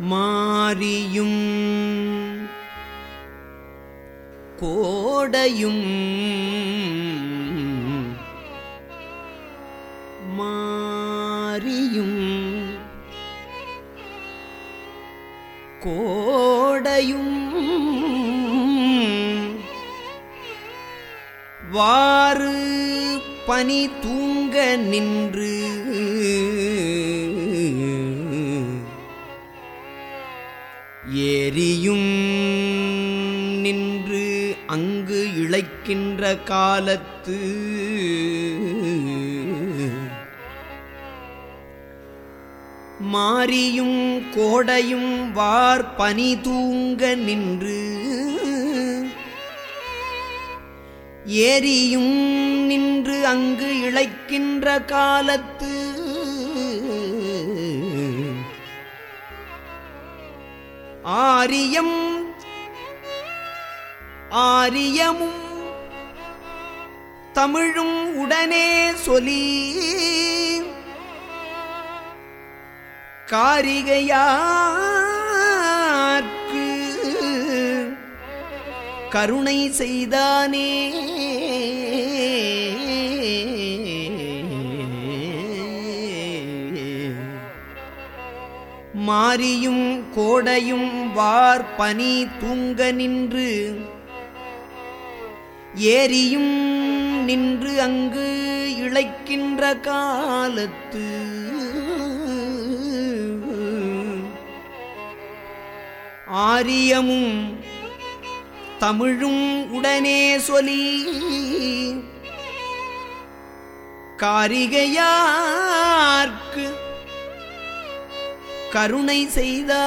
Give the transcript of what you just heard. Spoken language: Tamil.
மாரியும் கோடையும் மாரியும் கோடையும் வாறு பனி தூங்க நின்று ஏரியும் நின்று அங்கு இழைக்கின்ற காலத்து மாரியும் கோடையும் வார் பனி தூங்க நின்று ஏரியும் நின்று அங்கு இழைக்கின்ற காலத்து ஆரியம். ஆரியமும் தமிழும் உடனே சொல்லி காரிகையார்க்கு கருணை செய்தானே. மாரியும் கோடையும் வார் பனி தூங்க நின்று ஏரியும் நின்று அங்கு இழைக்கின்ற காலத்து. ஆரியமும் தமிழும் உடனே சொல்லி காரிகையார்க்கு கருணை செய்தானே.